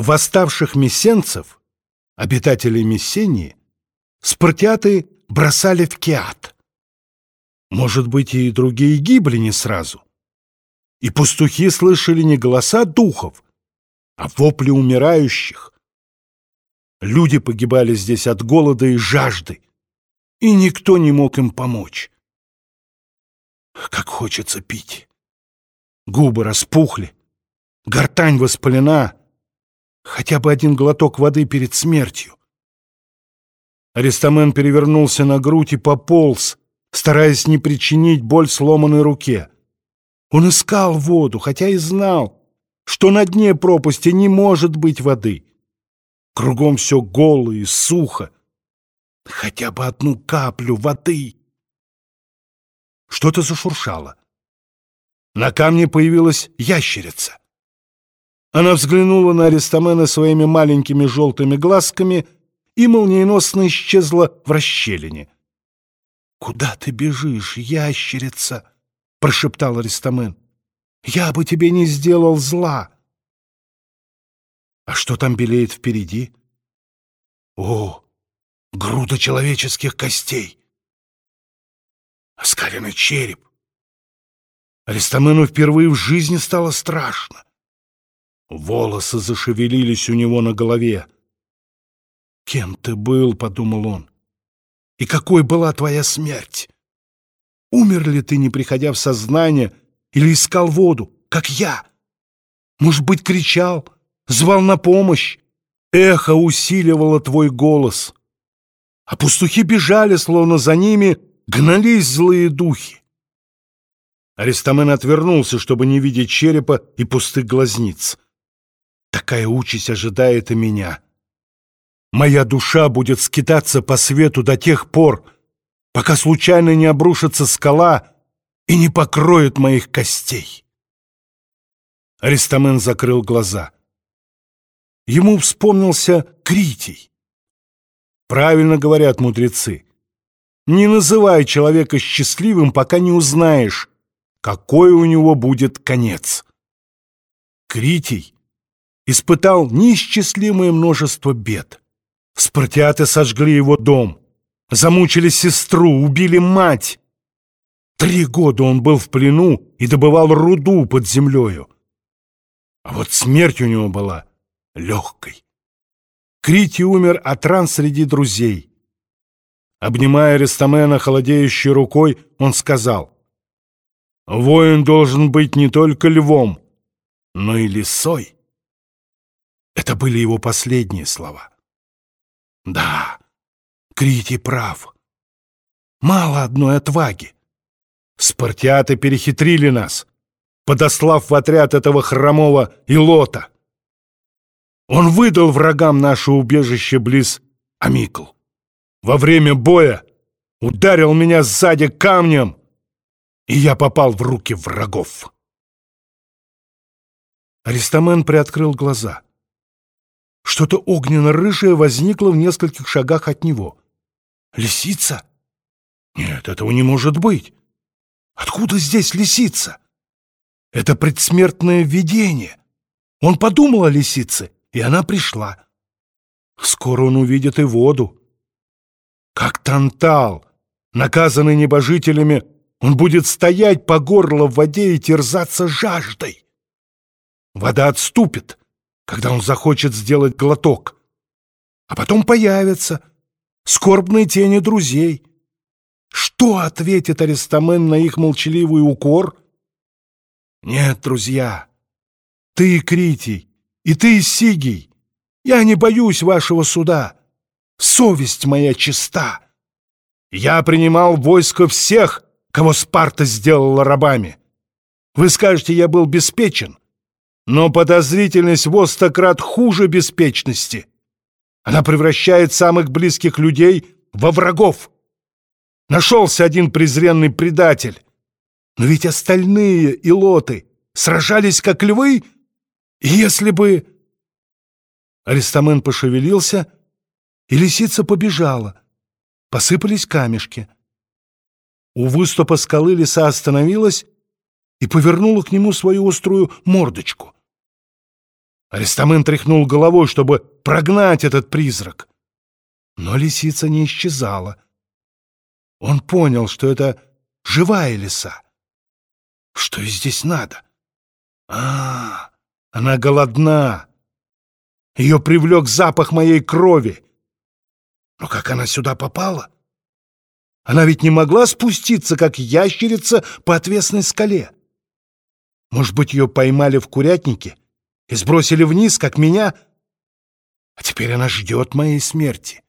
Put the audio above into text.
восставших мессенцев, обитателей Мессении, спартиаты бросали в Киат. Может быть, и другие гибли не сразу. И пастухи слышали не голоса духов, а вопли умирающих. Люди погибали здесь от голода и жажды, и никто не мог им помочь. Как хочется пить. Губы распухли, гортань воспалена, хотя бы один глоток воды перед смертью. Аристамен перевернулся на грудь и пополз, стараясь не причинить боль сломанной руке. Он искал воду, хотя и знал, что на дне пропасти не может быть воды. Кругом все голо и сухо. Хотя бы одну каплю воды. Что-то зашуршало. На камне появилась ящерица. Она взглянула на Аристомена своими маленькими желтыми глазками и молниеносно исчезла в расщелине. «Куда ты бежишь, ящерица?» — прошептал Аристомен. «Я бы тебе не сделал зла!» «А что там белеет впереди?» «О, груда человеческих костей!» Оскаленный череп. Аристомену впервые в жизни стало страшно. Волосы зашевелились у него на голове. «Кем ты был?» — подумал он. «И какой была твоя смерть? Умер ли ты, не приходя в сознание, или искал воду, как я? Может быть, кричал, звал на помощь? Эхо усиливало твой голос. А пастухи бежали, словно за ними гнались злые духи. Аристамен отвернулся, чтобы не видеть черепа и пустых глазниц. Такая участь ожидает и меня. Моя душа будет скитаться по свету до тех пор, пока случайно не обрушится скала и не покроет моих костей. Аристамен закрыл глаза. Ему вспомнился Критий. Правильно говорят мудрецы. Не называй человека счастливым, пока не узнаешь, какой у него будет конец. Критий испытал неисчислимое множество бед. Спартиаты сожгли его дом, замучили сестру, убили мать. Три года он был в плену и добывал руду под землею. А вот смерть у него была легкой. Крити умер от ран среди друзей. Обнимая Рестамена холодеющей рукой, он сказал, «Воин должен быть не только львом, но и лисой». Это были его последние слова. Да, Крити прав. Мало одной отваги. Спартиаты перехитрили нас, подослав в отряд этого хромого Илота. Он выдал врагам наше убежище близ Амикл. Во время боя ударил меня сзади камнем, и я попал в руки врагов. Аристамен приоткрыл глаза — что-то огненно-рыжее возникло в нескольких шагах от него. «Лисица? Нет, этого не может быть. Откуда здесь лисица? Это предсмертное видение. Он подумал о лисице, и она пришла. Скоро он увидит и воду. Как Тантал, наказанный небожителями, он будет стоять по горло в воде и терзаться жаждой. Вода отступит, когда он захочет сделать глоток. А потом появятся скорбные тени друзей. Что ответит Аристамен на их молчаливый укор? Нет, друзья, ты, Критий, и ты, Сигий, я не боюсь вашего суда. Совесть моя чиста. Я принимал войско всех, кого Спарта сделала рабами. Вы скажете, я был беспечен. Но подозрительность в стократ хуже беспечности. Она превращает самых близких людей во врагов. Нашелся один презренный предатель. Но ведь остальные илоты сражались как львы, и если бы... Аристамен пошевелился, и лисица побежала. Посыпались камешки. У выступа скалы лиса остановилась и повернула к нему свою острую мордочку. Арестамын тряхнул головой, чтобы прогнать этот призрак. Но лисица не исчезала. Он понял, что это живая лиса. Что ей здесь надо? А, она голодна. Ее привлек запах моей крови. Но как она сюда попала? Она ведь не могла спуститься, как ящерица по отвесной скале. Может быть, ее поймали в курятнике и сбросили вниз, как меня? А теперь она ждет моей смерти.